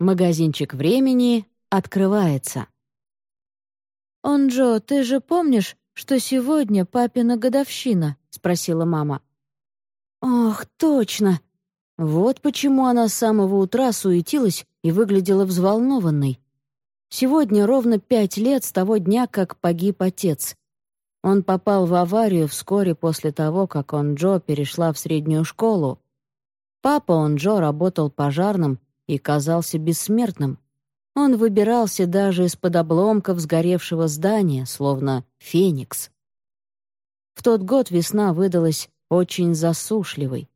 Магазинчик времени открывается. «Онджо, ты же помнишь, что сегодня папина годовщина?» — спросила мама. «Ох, точно! Вот почему она с самого утра суетилась и выглядела взволнованной. Сегодня ровно пять лет с того дня, как погиб отец. Он попал в аварию вскоре после того, как он Джо перешла в среднюю школу. Папа он Джо работал пожарным и казался бессмертным. Он выбирался даже из-под обломков сгоревшего здания, словно феникс. В тот год весна выдалась очень засушливой.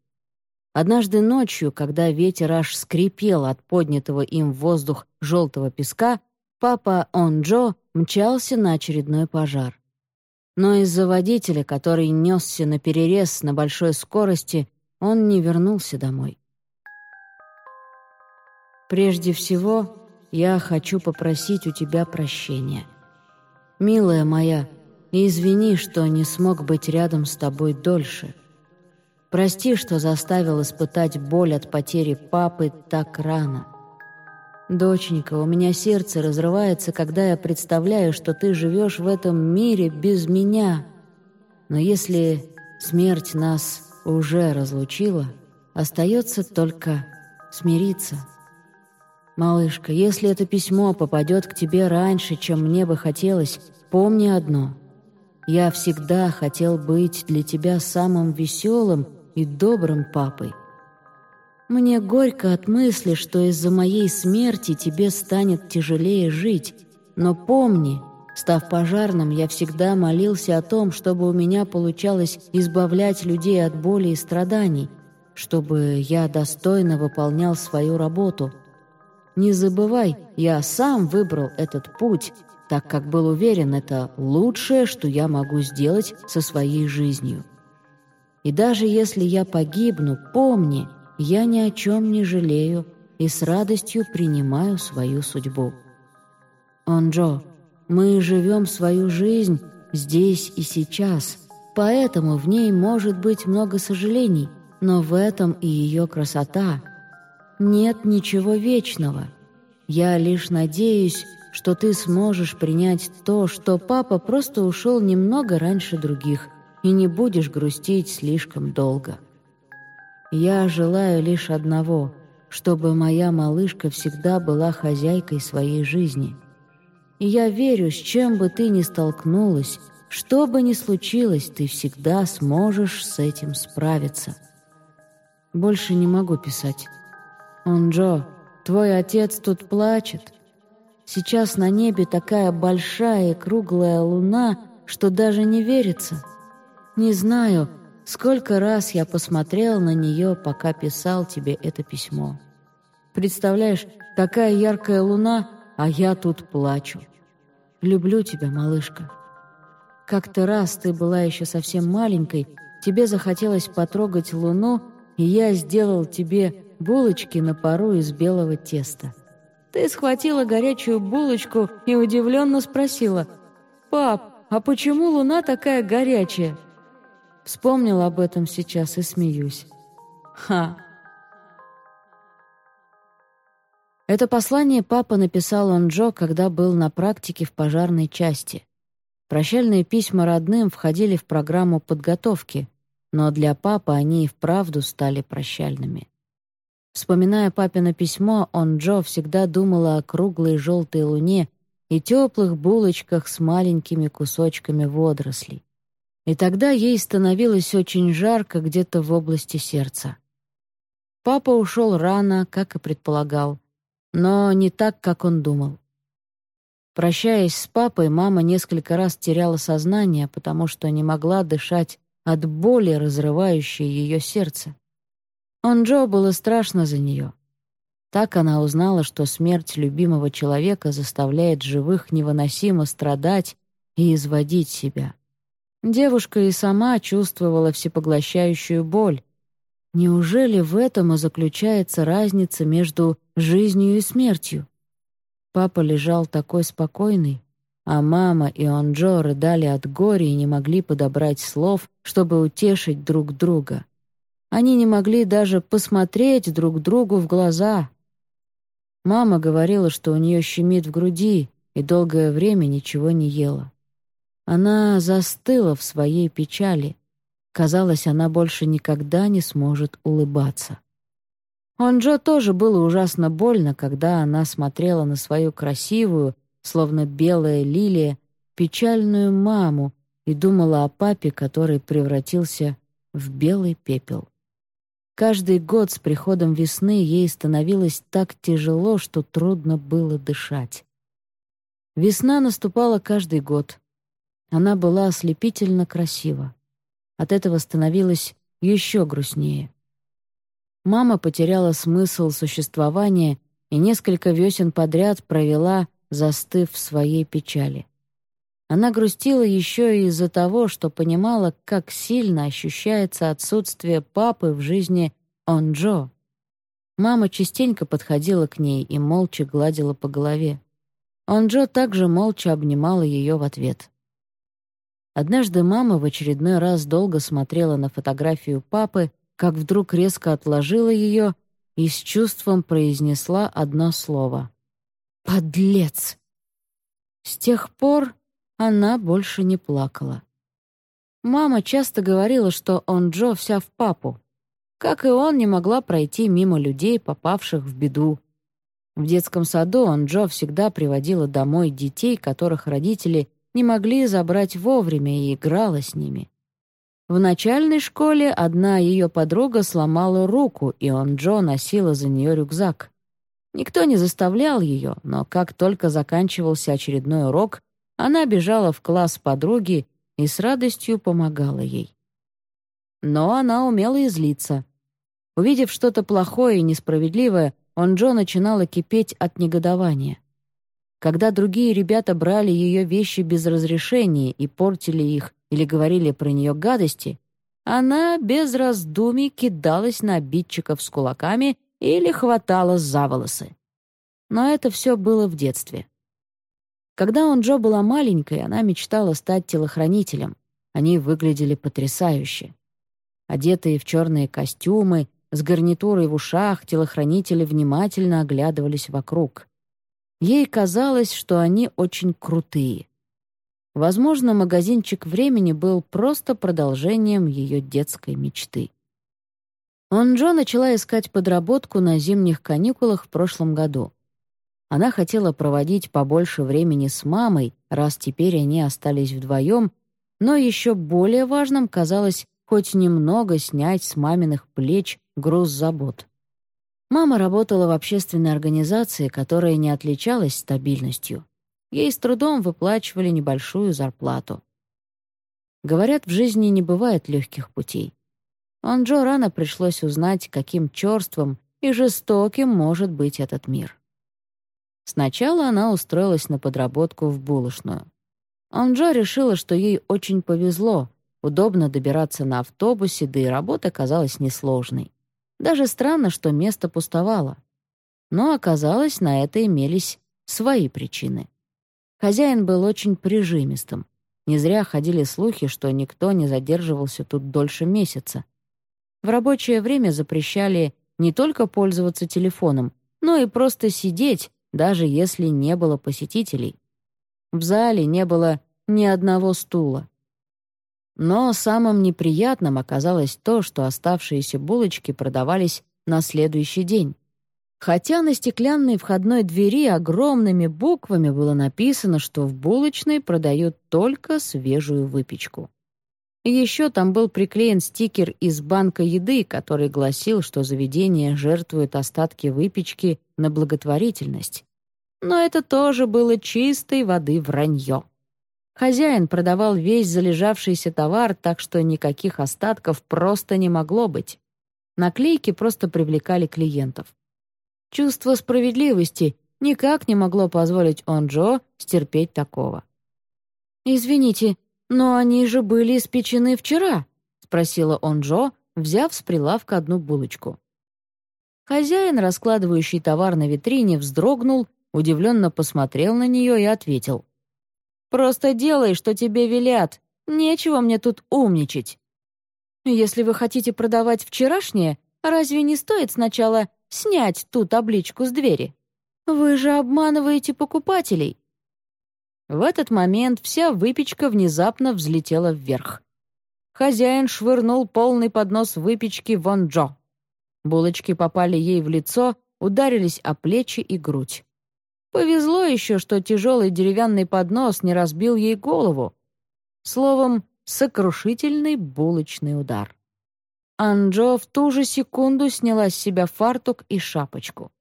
Однажды ночью, когда ветер аж скрипел от поднятого им в воздух желтого песка, папа Онджо мчался на очередной пожар. Но из-за водителя, который несся на перерез на большой скорости, он не вернулся домой. Прежде всего, я хочу попросить у тебя прощения. Милая моя, извини, что не смог быть рядом с тобой дольше. Прости, что заставил испытать боль от потери папы так рано. Доченька, у меня сердце разрывается, когда я представляю, что ты живешь в этом мире без меня. Но если смерть нас уже разлучила, остается только смириться». «Малышка, если это письмо попадет к тебе раньше, чем мне бы хотелось, помни одно. Я всегда хотел быть для тебя самым веселым и добрым папой. Мне горько от мысли, что из-за моей смерти тебе станет тяжелее жить, но помни, став пожарным, я всегда молился о том, чтобы у меня получалось избавлять людей от боли и страданий, чтобы я достойно выполнял свою работу». Не забывай, я сам выбрал этот путь, так как был уверен, это лучшее, что я могу сделать со своей жизнью. И даже если я погибну, помни, я ни о чем не жалею и с радостью принимаю свою судьбу. Онджо, мы живем свою жизнь здесь и сейчас, поэтому в ней может быть много сожалений, но в этом и ее красота — нет ничего вечного. Я лишь надеюсь, что ты сможешь принять то, что папа просто ушел немного раньше других, и не будешь грустить слишком долго. Я желаю лишь одного, чтобы моя малышка всегда была хозяйкой своей жизни. И я верю, с чем бы ты ни столкнулась, что бы ни случилось, ты всегда сможешь с этим справиться. Больше не могу писать. «Онджо, твой отец тут плачет. Сейчас на небе такая большая и круглая луна, что даже не верится. Не знаю, сколько раз я посмотрел на нее, пока писал тебе это письмо. Представляешь, такая яркая луна, а я тут плачу. Люблю тебя, малышка. Как-то раз ты была еще совсем маленькой, тебе захотелось потрогать луну, и я сделал тебе булочки на пару из белого теста. Ты схватила горячую булочку и удивленно спросила, «Пап, а почему луна такая горячая?» Вспомнил об этом сейчас и смеюсь. Ха! Это послание папа написал он Джо, когда был на практике в пожарной части. Прощальные письма родным входили в программу подготовки, но для папы они и вправду стали прощальными. Вспоминая папино письмо, он Джо всегда думала о круглой желтой луне и теплых булочках с маленькими кусочками водорослей. И тогда ей становилось очень жарко где-то в области сердца. Папа ушел рано, как и предполагал, но не так, как он думал. Прощаясь с папой, мама несколько раз теряла сознание, потому что не могла дышать от боли, разрывающей ее сердце. Онджо было страшно за нее. Так она узнала, что смерть любимого человека заставляет живых невыносимо страдать и изводить себя. Девушка и сама чувствовала всепоглощающую боль. Неужели в этом и заключается разница между жизнью и смертью? Папа лежал такой спокойный, а мама и Онджо рыдали от горя и не могли подобрать слов, чтобы утешить друг друга. Они не могли даже посмотреть друг другу в глаза. Мама говорила, что у нее щемит в груди, и долгое время ничего не ела. Она застыла в своей печали. Казалось, она больше никогда не сможет улыбаться. Онджо тоже было ужасно больно, когда она смотрела на свою красивую, словно белая лилия, печальную маму и думала о папе, который превратился в белый пепел. Каждый год с приходом весны ей становилось так тяжело, что трудно было дышать. Весна наступала каждый год. Она была ослепительно красива. От этого становилось еще грустнее. Мама потеряла смысл существования и несколько весен подряд провела, застыв в своей печали. Она грустила еще и из-за того, что понимала, как сильно ощущается отсутствие папы в жизни Онджо. Мама частенько подходила к ней и молча гладила по голове. Онджо также молча обнимала ее в ответ. Однажды мама в очередной раз долго смотрела на фотографию папы, как вдруг резко отложила ее и с чувством произнесла одно слово. «Подлец!» С тех пор она больше не плакала. Мама часто говорила, что он Джо вся в папу. Как и он, не могла пройти мимо людей, попавших в беду. В детском саду он Джо всегда приводила домой детей, которых родители не могли забрать вовремя и играла с ними. В начальной школе одна ее подруга сломала руку, и он Джо носила за нее рюкзак. Никто не заставлял ее, но как только заканчивался очередной урок, она бежала в класс подруги и с радостью помогала ей. Но она умела и злиться. Увидев что-то плохое и несправедливое, он Джо начинала кипеть от негодования. Когда другие ребята брали ее вещи без разрешения и портили их или говорили про нее гадости, она без раздумий кидалась на обидчиков с кулаками или хватала за волосы. Но это все было в детстве. Когда он Джо была маленькой, она мечтала стать телохранителем. Они выглядели потрясающе. Одетые в черные костюмы, с гарнитурой в ушах, телохранители внимательно оглядывались вокруг. Ей казалось, что они очень крутые. Возможно, магазинчик времени был просто продолжением ее детской мечты. Он Джо начала искать подработку на зимних каникулах в прошлом году. Она хотела проводить побольше времени с мамой, раз теперь они остались вдвоем, но еще более важным казалось хоть немного снять с маминых плеч груз забот. Мама работала в общественной организации, которая не отличалась стабильностью. Ей с трудом выплачивали небольшую зарплату. Говорят, в жизни не бывает легких путей. Анджо рано пришлось узнать, каким черством и жестоким может быть этот мир. Сначала она устроилась на подработку в булочную. Анджо решила, что ей очень повезло, удобно добираться на автобусе, да и работа казалась несложной. Даже странно, что место пустовало. Но оказалось, на это имелись свои причины. Хозяин был очень прижимистым. Не зря ходили слухи, что никто не задерживался тут дольше месяца. В рабочее время запрещали не только пользоваться телефоном, но и просто сидеть, даже если не было посетителей. В зале не было ни одного стула. Но самым неприятным оказалось то, что оставшиеся булочки продавались на следующий день. Хотя на стеклянной входной двери огромными буквами было написано, что в булочной продают только свежую выпечку. еще там был приклеен стикер из банка еды, который гласил, что заведение жертвует остатки выпечки на благотворительность. Но это тоже было чистой воды вранье. Хозяин продавал весь залежавшийся товар, так что никаких остатков просто не могло быть. Наклейки просто привлекали клиентов. Чувство справедливости никак не могло позволить Онджо стерпеть такого. «Извините, но они же были испечены вчера», — спросила Онджо, взяв с прилавка одну булочку. Хозяин, раскладывающий товар на витрине, вздрогнул, удивленно посмотрел на нее и ответил. «Просто делай, что тебе велят. Нечего мне тут умничать». «Если вы хотите продавать вчерашнее, разве не стоит сначала снять ту табличку с двери?» Вы же обманываете покупателей!» В этот момент вся выпечка внезапно взлетела вверх. Хозяин швырнул полный поднос выпечки вон Джо. Булочки попали ей в лицо, ударились о плечи и грудь. Повезло еще, что тяжелый деревянный поднос не разбил ей голову. Словом, сокрушительный булочный удар. Анджо в ту же секунду сняла с себя фартук и шапочку.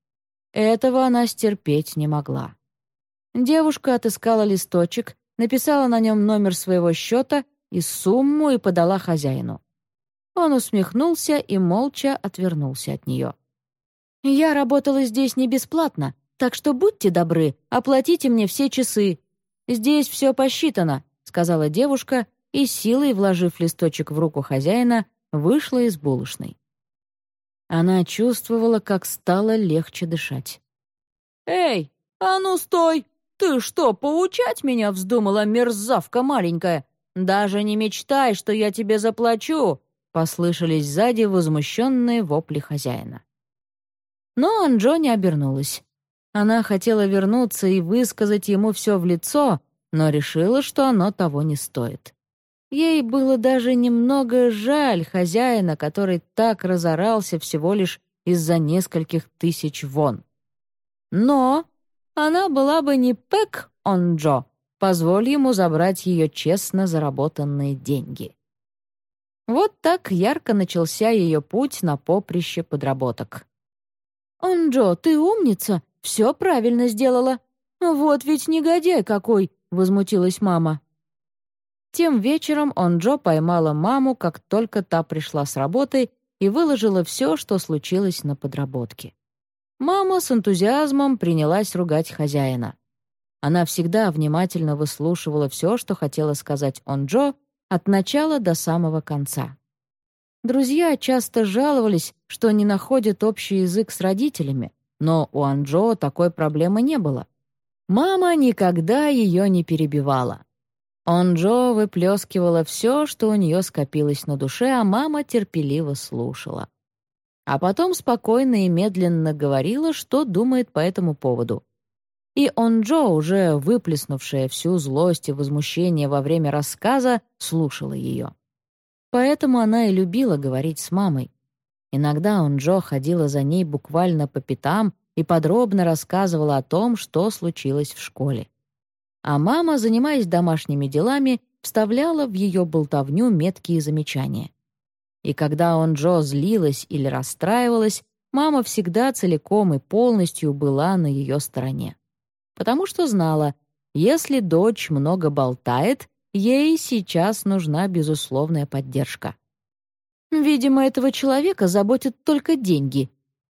Этого она стерпеть не могла. Девушка отыскала листочек, написала на нем номер своего счета и сумму и подала хозяину. Он усмехнулся и молча отвернулся от нее. «Я работала здесь не бесплатно, так что будьте добры, оплатите мне все часы. Здесь все посчитано», — сказала девушка и, силой вложив листочек в руку хозяина, вышла из булочной. Она чувствовала, как стало легче дышать. «Эй, а ну стой! Ты что, поучать меня вздумала, мерзавка маленькая? Даже не мечтай, что я тебе заплачу!» Послышались сзади возмущенные вопли хозяина. Но Анджо не обернулась. Она хотела вернуться и высказать ему все в лицо, но решила, что оно того не стоит. Ей было даже немного жаль хозяина, который так разорался всего лишь из-за нескольких тысяч вон. Но она была бы не Пэк Онджо, позволь ему забрать ее честно заработанные деньги. Вот так ярко начался ее путь на поприще подработок. «Онджо, ты умница, все правильно сделала. Вот ведь негодяй какой!» — возмутилась мама. Тем вечером Онджо поймала маму, как только та пришла с работы и выложила все, что случилось на подработке. Мама с энтузиазмом принялась ругать хозяина. Она всегда внимательно выслушивала все, что хотела сказать Онджо, от начала до самого конца. Друзья часто жаловались, что не находят общий язык с родителями, но у Анджо такой проблемы не было. Мама никогда ее не перебивала. Онджо выплескивала все, что у нее скопилось на душе, а мама терпеливо слушала. А потом спокойно и медленно говорила, что думает по этому поводу. И Онджо, уже выплеснувшая всю злость и возмущение во время рассказа, слушала ее. Поэтому она и любила говорить с мамой. Иногда Онджо ходила за ней буквально по пятам и подробно рассказывала о том, что случилось в школе а мама, занимаясь домашними делами, вставляла в ее болтовню меткие замечания. И когда он Джо злилась или расстраивалась, мама всегда целиком и полностью была на ее стороне. Потому что знала, если дочь много болтает, ей сейчас нужна безусловная поддержка. Видимо, этого человека заботят только деньги.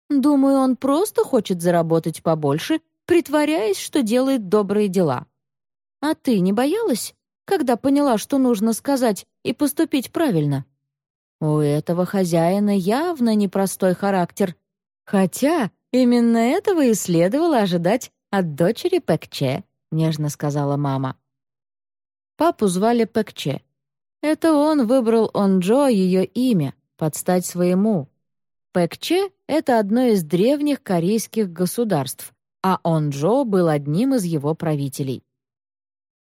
Думаю, он просто хочет заработать побольше, притворяясь, что делает добрые дела. А ты не боялась, когда поняла, что нужно сказать и поступить правильно? У этого хозяина явно непростой характер. Хотя именно этого и следовало ожидать от дочери Пэкче, нежно сказала мама. Папу звали Пэкче. Это он выбрал Онджо ее имя, под стать своему. Пэкче — это одно из древних корейских государств, а Онджо был одним из его правителей.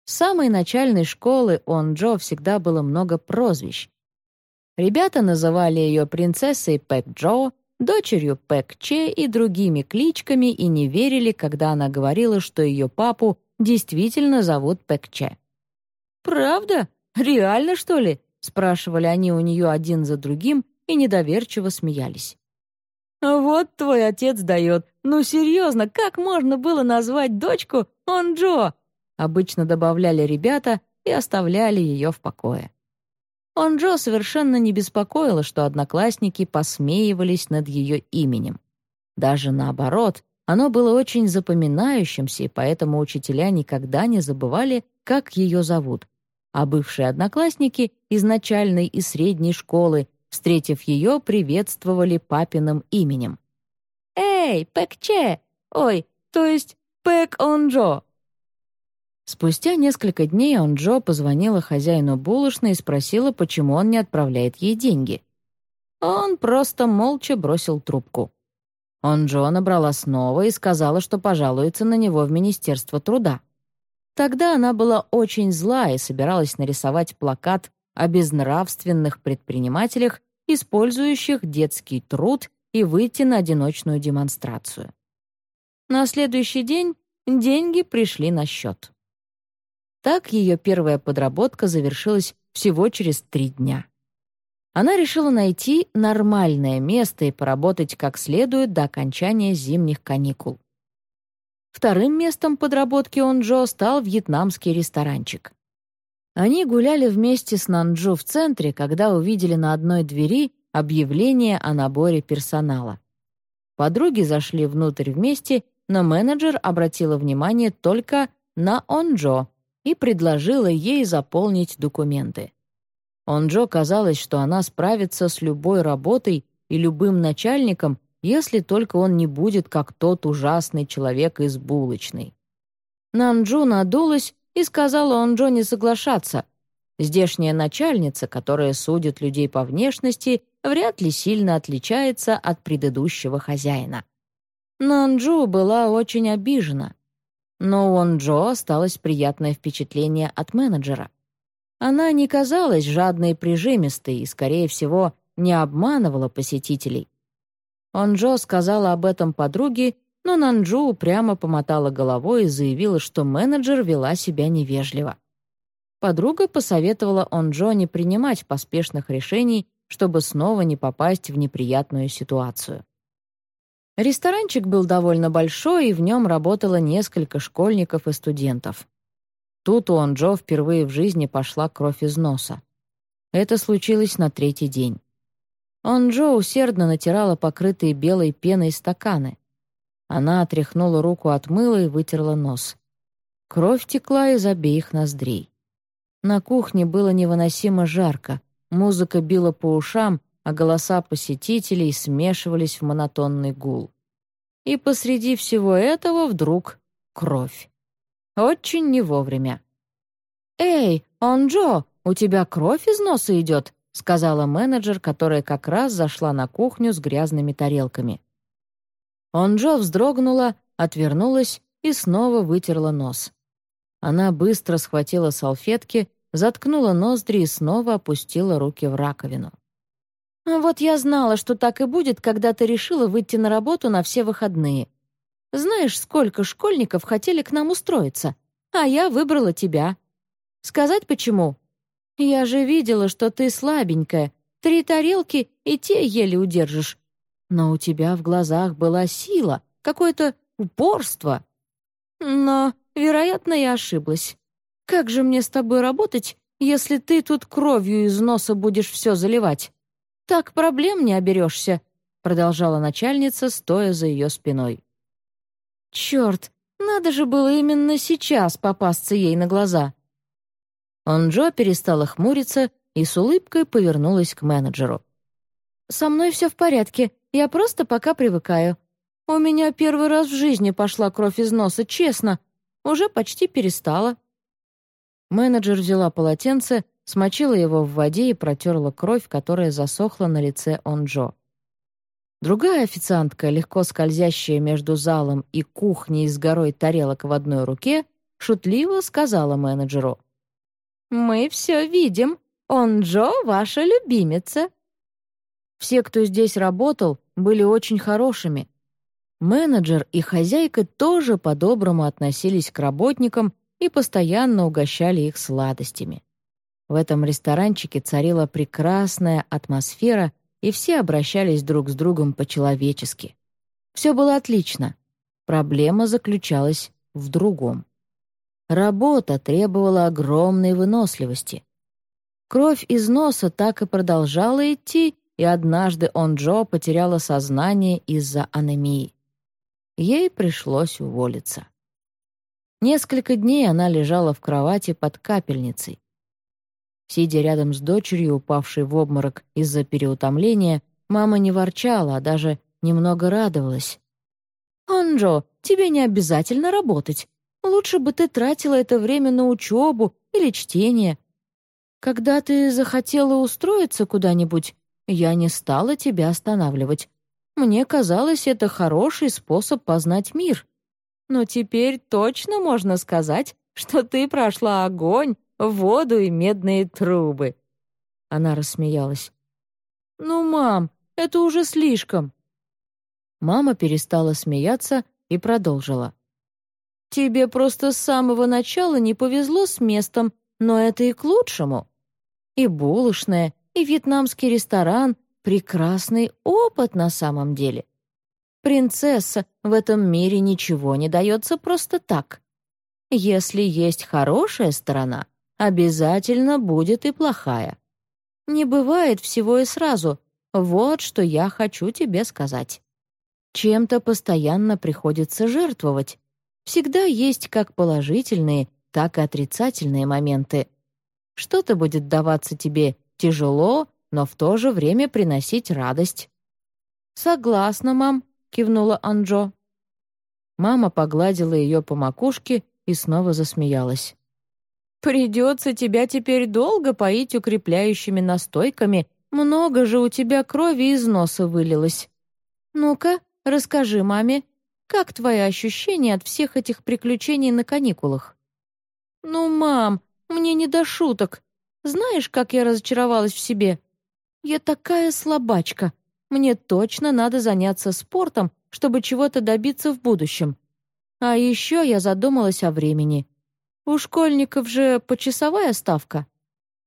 С самой начальной школы Онджо всегда было много прозвищ. Ребята называли ее принцессой Пэк Джо, дочерью Пэк Че и другими кличками и не верили, когда она говорила, что ее папу действительно зовут Пэк Че. «Правда? Реально, что ли?» — спрашивали они у нее один за другим и недоверчиво смеялись. «Вот твой отец дает. Ну, серьезно, как можно было назвать дочку Онджо? обычно добавляли ребята и оставляли ее в покое. Он Джо совершенно не беспокоило, что одноклассники посмеивались над ее именем. Даже наоборот, оно было очень запоминающимся, и поэтому учителя никогда не забывали, как ее зовут. А бывшие одноклассники из начальной и средней школы, встретив ее, приветствовали папиным именем. «Эй, Пэк-Че! Ой, то есть Пэк-Он-Джо!» Спустя несколько дней Онджо позвонила хозяину булочной и спросила, почему он не отправляет ей деньги. Он просто молча бросил трубку. Онджо набрала снова и сказала, что пожалуется на него в Министерство труда. Тогда она была очень зла и собиралась нарисовать плакат о безнравственных предпринимателях, использующих детский труд, и выйти на одиночную демонстрацию. На следующий день деньги пришли на счет. Так ее первая подработка завершилась всего через три дня. Она решила найти нормальное место и поработать как следует до окончания зимних каникул. Вторым местом подработки Онджо стал вьетнамский ресторанчик. Они гуляли вместе с Нанджу в центре, когда увидели на одной двери объявление о наборе персонала. Подруги зашли внутрь вместе, но менеджер обратила внимание только на Онджо и предложила ей заполнить документы. Онджо казалось, что она справится с любой работой и любым начальником, если только он не будет как тот ужасный человек из булочной. Нанджу надулась и сказала Онджо не соглашаться. Здешняя начальница, которая судит людей по внешности, вряд ли сильно отличается от предыдущего хозяина. Нанджу была очень обижена. Но у Онджо осталось приятное впечатление от менеджера. Она не казалась жадной и прижимистой и, скорее всего, не обманывала посетителей. Онджо сказала об этом подруге, но Нанджу упрямо помотала головой и заявила, что менеджер вела себя невежливо. Подруга посоветовала Онджо не принимать поспешных решений, чтобы снова не попасть в неприятную ситуацию. Ресторанчик был довольно большой, и в нем работало несколько школьников и студентов. Тут у Анджо впервые в жизни пошла кровь из носа. Это случилось на третий день. Анджо усердно натирала покрытые белой пеной стаканы. Она отряхнула руку от мыла и вытерла нос. Кровь текла из обеих ноздрей. На кухне было невыносимо жарко, музыка била по ушам, а голоса посетителей смешивались в монотонный гул. И посреди всего этого вдруг кровь. Очень не вовремя. «Эй, Онджо, у тебя кровь из носа идет», — сказала менеджер, которая как раз зашла на кухню с грязными тарелками. Онджо вздрогнула, отвернулась и снова вытерла нос. Она быстро схватила салфетки, заткнула ноздри и снова опустила руки в раковину. «Вот я знала, что так и будет, когда ты решила выйти на работу на все выходные. Знаешь, сколько школьников хотели к нам устроиться, а я выбрала тебя. Сказать почему? Я же видела, что ты слабенькая, три тарелки и те еле удержишь. Но у тебя в глазах была сила, какое-то упорство. Но, вероятно, я ошиблась. Как же мне с тобой работать, если ты тут кровью из носа будешь все заливать? Так проблем не оберешься», — продолжала начальница, стоя за ее спиной. Черт, надо же было именно сейчас попасться ей на глаза. Онджо перестала хмуриться и с улыбкой повернулась к менеджеру. «Со мной все в порядке, я просто пока привыкаю. У меня первый раз в жизни пошла кровь из носа, честно. Уже почти перестала». Менеджер взяла полотенце, смочила его в воде и протерла кровь, которая засохла на лице Онджо. Другая официантка, легко скользящая между залом и кухней с горой тарелок в одной руке, шутливо сказала менеджеру. «Мы все видим. Он Джо ваша любимица». Все, кто здесь работал, были очень хорошими. Менеджер и хозяйка тоже по-доброму относились к работникам и постоянно угощали их сладостями. В этом ресторанчике царила прекрасная атмосфера — и все обращались друг с другом по-человечески. Все было отлично. Проблема заключалась в другом. Работа требовала огромной выносливости. Кровь из носа так и продолжала идти, и однажды он Джо потеряла сознание из-за анемии. Ей пришлось уволиться. Несколько дней она лежала в кровати под капельницей. Сидя рядом с дочерью, упавшей в обморок из-за переутомления, мама не ворчала, а даже немного радовалась. «Анджо, тебе не обязательно работать. Лучше бы ты тратила это время на учебу или чтение. Когда ты захотела устроиться куда-нибудь, я не стала тебя останавливать. Мне казалось, это хороший способ познать мир. Но теперь точно можно сказать, что ты прошла огонь, воду и медные трубы». Она рассмеялась. «Ну, мам, это уже слишком». Мама перестала смеяться и продолжила. «Тебе просто с самого начала не повезло с местом, но это и к лучшему. И булочная, и вьетнамский ресторан — прекрасный опыт на самом деле. Принцесса, в этом мире ничего не дается просто так. Если есть хорошая сторона, обязательно будет и плохая. Не бывает всего и сразу. Вот что я хочу тебе сказать. Чем-то постоянно приходится жертвовать. Всегда есть как положительные, так и отрицательные моменты. Что-то будет даваться тебе тяжело, но в то же время приносить радость. «Согласна, мам», — кивнула Анджо. Мама погладила ее по макушке и снова засмеялась. «Придется тебя теперь долго поить укрепляющими настойками. Много же у тебя крови из носа вылилось. Ну-ка, расскажи маме, как твои ощущения от всех этих приключений на каникулах?» «Ну, мам, мне не до шуток. Знаешь, как я разочаровалась в себе? Я такая слабачка. Мне точно надо заняться спортом, чтобы чего-то добиться в будущем. А еще я задумалась о времени. У школьников же почасовая ставка.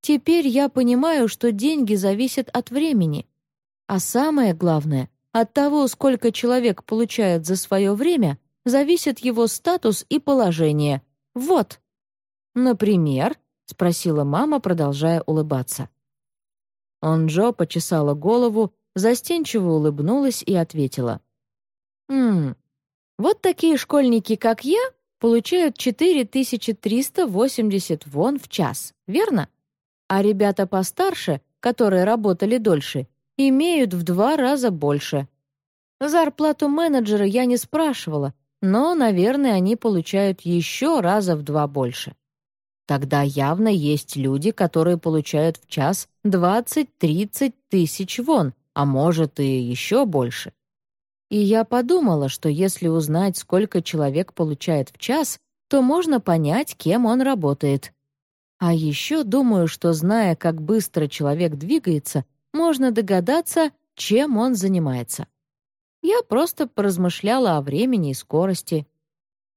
Теперь я понимаю, что деньги зависят от времени. А самое главное, от того, сколько человек получает за свое время, зависит его статус и положение. Вот. Например, — спросила мама, продолжая улыбаться. Онджо почесала голову, застенчиво улыбнулась и ответила. «Ммм, вот такие школьники, как я, получают 4380 вон в час, верно? А ребята постарше, которые работали дольше, имеют в два раза больше. Зарплату менеджера я не спрашивала, но, наверное, они получают еще раза в два больше. Тогда явно есть люди, которые получают в час 20-30 тысяч вон, а может и еще больше. И я подумала, что если узнать, сколько человек получает в час, то можно понять, кем он работает. А еще думаю, что зная, как быстро человек двигается, можно догадаться, чем он занимается. Я просто поразмышляла о времени и скорости.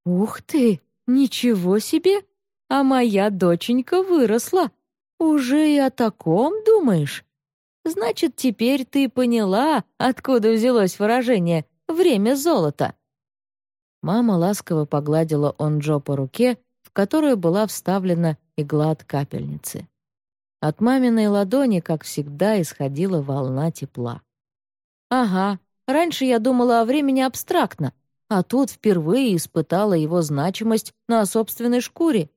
«Ух ты! Ничего себе!» А моя доченька выросла. Уже и о таком думаешь? Значит, теперь ты поняла, откуда взялось выражение «время золота». Мама ласково погладила Онджо по руке, в которую была вставлена игла от капельницы. От маминой ладони, как всегда, исходила волна тепла. «Ага, раньше я думала о времени абстрактно, а тут впервые испытала его значимость на собственной шкуре.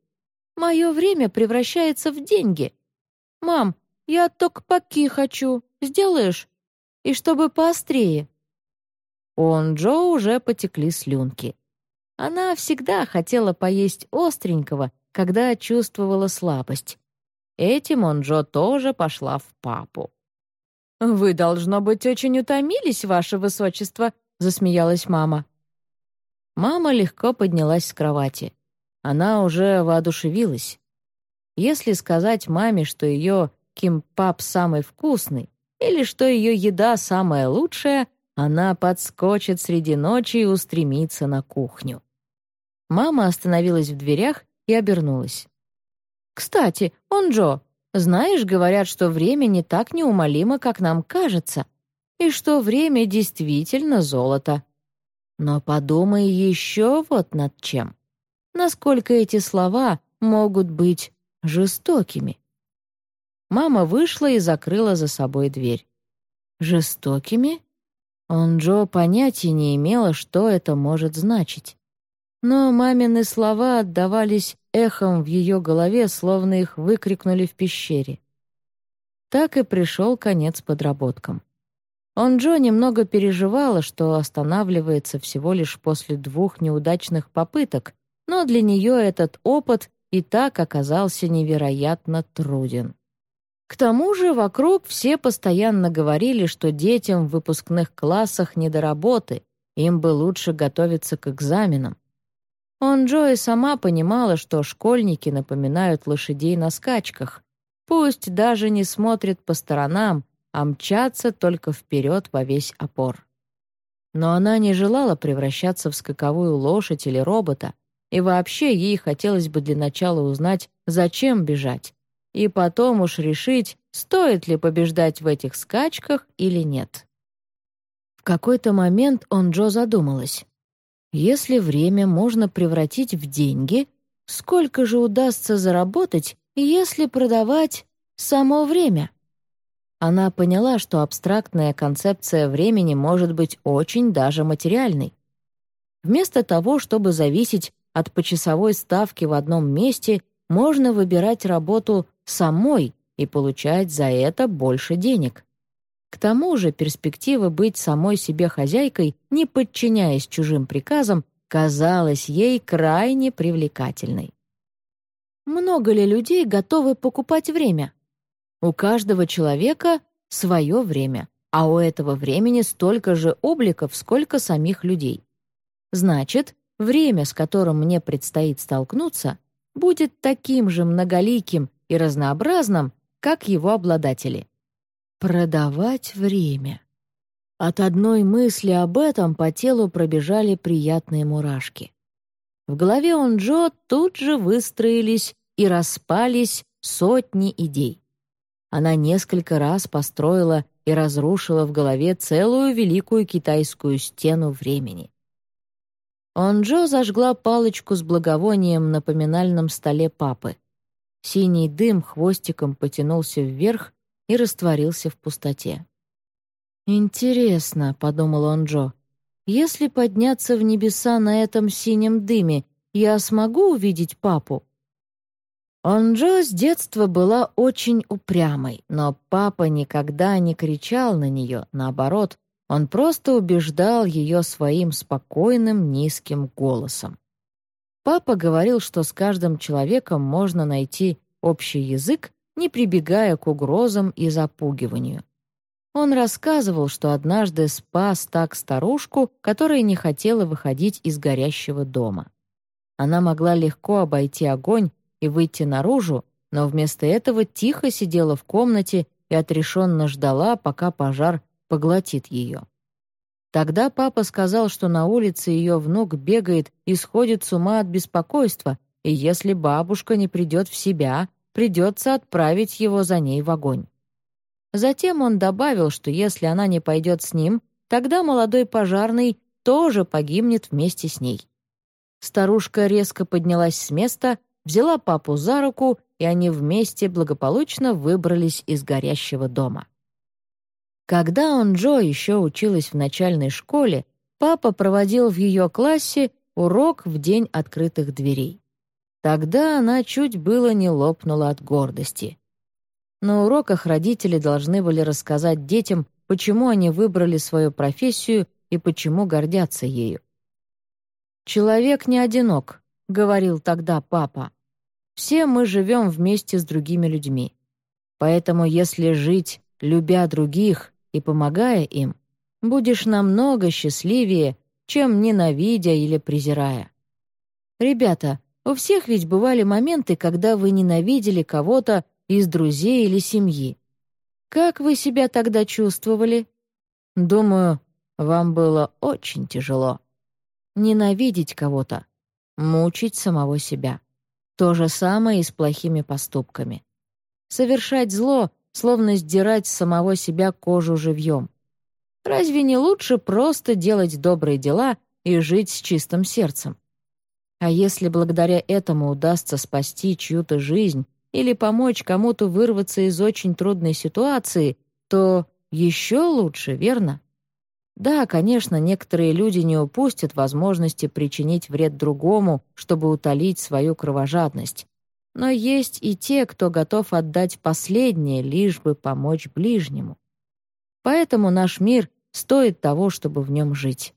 Мое время превращается в деньги. Мам, я токпаки хочу. Сделаешь? И чтобы поострее». У Джо уже потекли слюнки. Она всегда хотела поесть остренького, когда чувствовала слабость. Этим он Джо тоже пошла в папу. «Вы, должно быть, очень утомились, ваше высочество», — засмеялась мама. Мама легко поднялась с кровати. Она уже воодушевилась. Если сказать маме, что ее кимпап самый вкусный, или что ее еда самая лучшая, она подскочит среди ночи и устремится на кухню. Мама остановилась в дверях и обернулась. «Кстати, он Джо, знаешь, говорят, что время не так неумолимо, как нам кажется, и что время действительно золото. Но подумай еще вот над чем насколько эти слова могут быть жестокими. Мама вышла и закрыла за собой дверь. Жестокими? Он Джо понятия не имела, что это может значить. Но мамины слова отдавались эхом в ее голове, словно их выкрикнули в пещере. Так и пришел конец подработкам. Он Джо немного переживала, что останавливается всего лишь после двух неудачных попыток, но для нее этот опыт и так оказался невероятно труден. К тому же вокруг все постоянно говорили, что детям в выпускных классах не до работы, им бы лучше готовиться к экзаменам. Он Джо и сама понимала, что школьники напоминают лошадей на скачках. Пусть даже не смотрят по сторонам, а мчатся только вперед во весь опор. Но она не желала превращаться в скаковую лошадь или робота, и вообще ей хотелось бы для начала узнать, зачем бежать, и потом уж решить, стоит ли побеждать в этих скачках или нет. В какой-то момент он Джо задумалась. Если время можно превратить в деньги, сколько же удастся заработать, если продавать само время? Она поняла, что абстрактная концепция времени может быть очень даже материальной. Вместо того, чтобы зависеть от почасовой ставки в одном месте, можно выбирать работу самой и получать за это больше денег. К тому же перспектива быть самой себе хозяйкой, не подчиняясь чужим приказам, казалась ей крайне привлекательной. Много ли людей готовы покупать время? У каждого человека свое время, а у этого времени столько же обликов, сколько самих людей. Значит, время, с которым мне предстоит столкнуться, будет таким же многоликим и разнообразным, как его обладатели. Продавать время. От одной мысли об этом по телу пробежали приятные мурашки. В голове он Джо тут же выстроились и распались сотни идей. Она несколько раз построила и разрушила в голове целую великую китайскую стену времени. Онджо зажгла палочку с благовонием на поминальном столе папы. Синий дым хвостиком потянулся вверх и растворился в пустоте. «Интересно», — подумал Онджо, — «если подняться в небеса на этом синем дыме, я смогу увидеть папу?» Онджо с детства была очень упрямой, но папа никогда не кричал на нее, наоборот, он просто убеждал ее своим спокойным низким голосом. Папа говорил, что с каждым человеком можно найти общий язык, не прибегая к угрозам и запугиванию. Он рассказывал, что однажды спас так старушку, которая не хотела выходить из горящего дома. Она могла легко обойти огонь и выйти наружу, но вместо этого тихо сидела в комнате и отрешенно ждала, пока пожар поглотит ее. Тогда папа сказал, что на улице ее внук бегает и сходит с ума от беспокойства, и если бабушка не придет в себя, придется отправить его за ней в огонь. Затем он добавил, что если она не пойдет с ним, тогда молодой пожарный тоже погибнет вместе с ней. Старушка резко поднялась с места взяла папу за руку, и они вместе благополучно выбрались из горящего дома. Когда он Джо еще училась в начальной школе, папа проводил в ее классе урок в день открытых дверей. Тогда она чуть было не лопнула от гордости. На уроках родители должны были рассказать детям, почему они выбрали свою профессию и почему гордятся ею. «Человек не одинок», — говорил тогда папа. «Все мы живем вместе с другими людьми. Поэтому если жить, любя других и помогая им, будешь намного счастливее, чем ненавидя или презирая. Ребята, у всех ведь бывали моменты, когда вы ненавидели кого-то из друзей или семьи. Как вы себя тогда чувствовали? Думаю, вам было очень тяжело. Ненавидеть кого-то мучить самого себя. То же самое и с плохими поступками. Совершать зло, словно сдирать с самого себя кожу живьем. Разве не лучше просто делать добрые дела и жить с чистым сердцем? А если благодаря этому удастся спасти чью-то жизнь или помочь кому-то вырваться из очень трудной ситуации, то еще лучше, верно? Да, конечно, некоторые люди не упустят возможности причинить вред другому, чтобы утолить свою кровожадность. Но есть и те, кто готов отдать последнее, лишь бы помочь ближнему. Поэтому наш мир стоит того, чтобы в нем жить.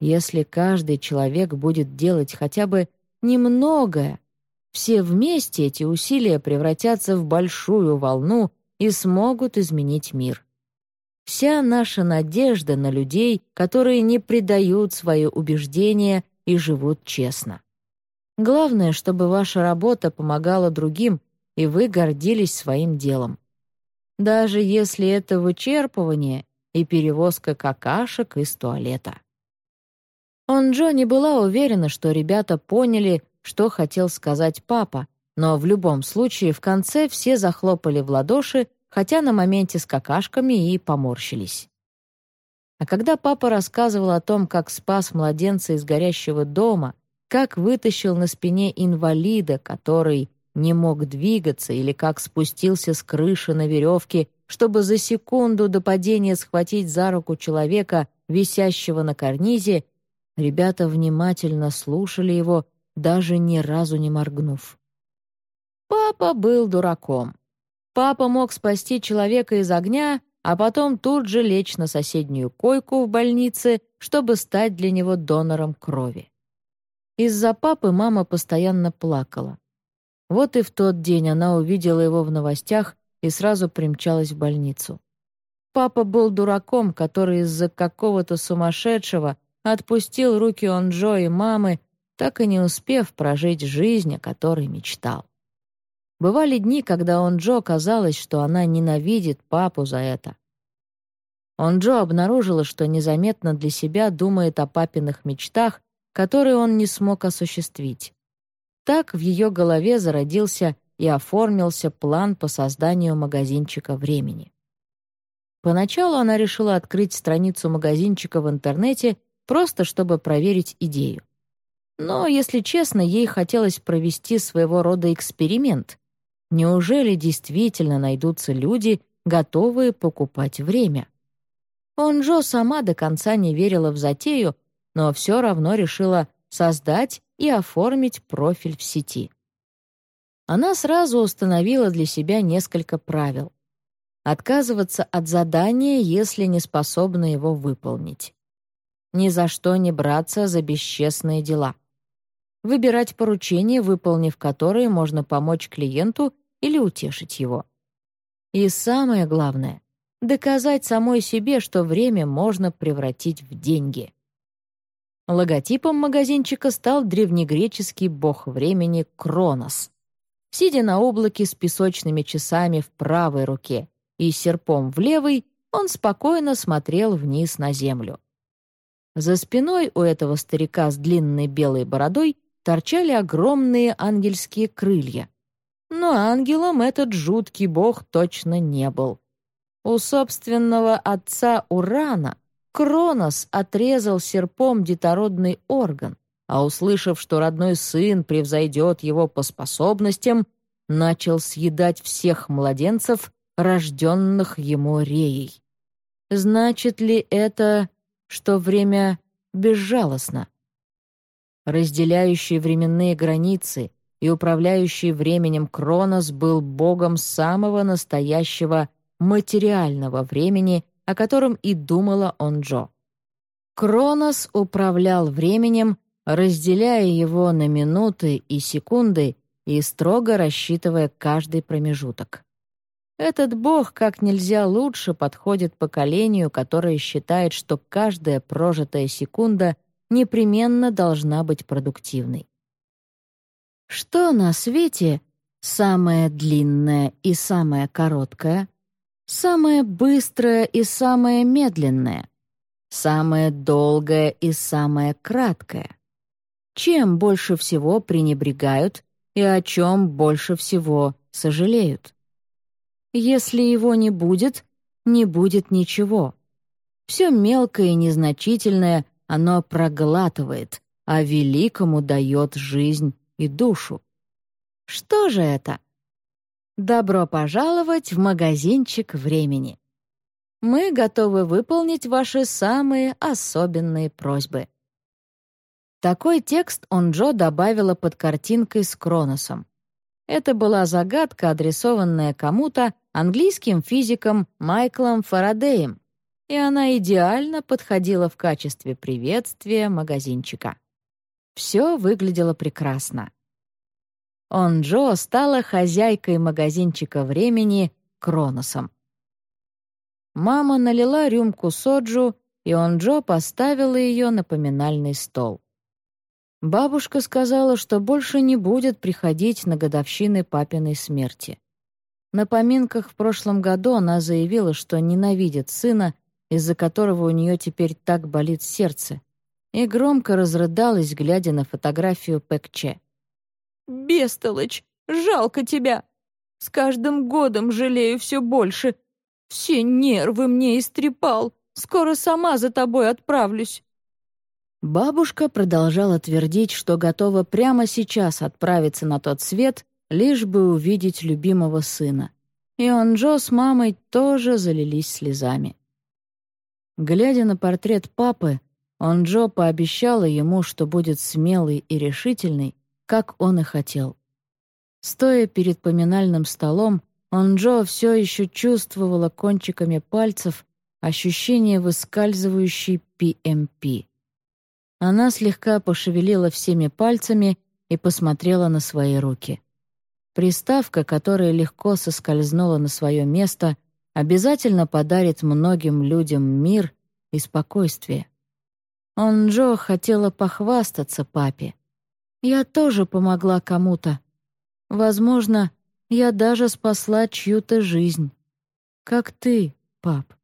Если каждый человек будет делать хотя бы немногое, все вместе эти усилия превратятся в большую волну и смогут изменить мир. Вся наша надежда на людей, которые не предают свои убеждения и живут честно. Главное, чтобы ваша работа помогала другим, и вы гордились своим делом. Даже если это вычерпывание и перевозка какашек из туалета. Он Джо не была уверена, что ребята поняли, что хотел сказать папа, но в любом случае в конце все захлопали в ладоши, хотя на моменте с какашками и поморщились. А когда папа рассказывал о том, как спас младенца из горящего дома, как вытащил на спине инвалида, который не мог двигаться, или как спустился с крыши на веревке, чтобы за секунду до падения схватить за руку человека, висящего на карнизе, ребята внимательно слушали его, даже ни разу не моргнув. Папа был дураком. Папа мог спасти человека из огня, а потом тут же лечь на соседнюю койку в больнице, чтобы стать для него донором крови. Из-за папы мама постоянно плакала. Вот и в тот день она увидела его в новостях и сразу примчалась в больницу. Папа был дураком, который из-за какого-то сумасшедшего отпустил руки Онджо и мамы, так и не успев прожить жизнь, о которой мечтал. Бывали дни, когда Онджо казалось, что она ненавидит папу за это. Онджо обнаружила, что незаметно для себя думает о папиных мечтах, которые он не смог осуществить. Так в ее голове зародился и оформился план по созданию магазинчика времени. Поначалу она решила открыть страницу магазинчика в интернете, просто чтобы проверить идею. Но, если честно, ей хотелось провести своего рода эксперимент. Неужели действительно найдутся люди, готовые покупать время? Онжо сама до конца не верила в затею, но все равно решила создать и оформить профиль в сети. Она сразу установила для себя несколько правил. Отказываться от задания, если не способна его выполнить. Ни за что не браться за бесчестные дела. Выбирать поручения, выполнив которые можно помочь клиенту или утешить его. И самое главное — доказать самой себе, что время можно превратить в деньги. Логотипом магазинчика стал древнегреческий бог времени Кронос. Сидя на облаке с песочными часами в правой руке и серпом в левой, он спокойно смотрел вниз на землю. За спиной у этого старика с длинной белой бородой торчали огромные ангельские крылья. Но ангелом этот жуткий бог точно не был. У собственного отца Урана Кронос отрезал серпом детородный орган, а услышав, что родной сын превзойдет его по способностям, начал съедать всех младенцев, рожденных ему реей. Значит ли это, что время безжалостно? Разделяющий временные границы и управляющий временем Кронос был богом самого настоящего материального времени о котором и думала он Джо. Кронос управлял временем, разделяя его на минуты и секунды и строго рассчитывая каждый промежуток. Этот бог как нельзя лучше подходит поколению, которое считает, что каждая прожитая секунда непременно должна быть продуктивной. Что на свете самое длинное и самое короткое? Самое быстрое и самое медленное. Самое долгое и самое краткое. Чем больше всего пренебрегают и о чем больше всего сожалеют? Если его не будет, не будет ничего. Все мелкое и незначительное оно проглатывает, а великому дает жизнь и душу. Что же это? Добро пожаловать в магазинчик времени. Мы готовы выполнить ваши самые особенные просьбы. Такой текст он Джо добавила под картинкой с Кроносом. Это была загадка, адресованная кому-то английским физиком Майклом Фарадеем, и она идеально подходила в качестве приветствия магазинчика. Все выглядело прекрасно. Он Джо стала хозяйкой магазинчика времени Кроносом. Мама налила рюмку соджу, и он Джо поставила ее на поминальный стол. Бабушка сказала, что больше не будет приходить на годовщины папиной смерти. На поминках в прошлом году она заявила, что ненавидит сына, из-за которого у нее теперь так болит сердце, и громко разрыдалась, глядя на фотографию Пэкче. «Бестолочь! Жалко тебя! С каждым годом жалею все больше. Все нервы мне истрепал. Скоро сама за тобой отправлюсь». Бабушка продолжала твердить, что готова прямо сейчас отправиться на тот свет, лишь бы увидеть любимого сына. И он Джо с мамой тоже залились слезами. Глядя на портрет папы, он Джо пообещала ему, что будет смелый и решительный, как он и хотел. Стоя перед поминальным столом, он Джо все еще чувствовала кончиками пальцев ощущение выскальзывающей PMP. Она слегка пошевелила всеми пальцами и посмотрела на свои руки. Приставка, которая легко соскользнула на свое место, обязательно подарит многим людям мир и спокойствие. Он Джо хотела похвастаться папе. «Я тоже помогла кому-то. Возможно, я даже спасла чью-то жизнь. Как ты, пап».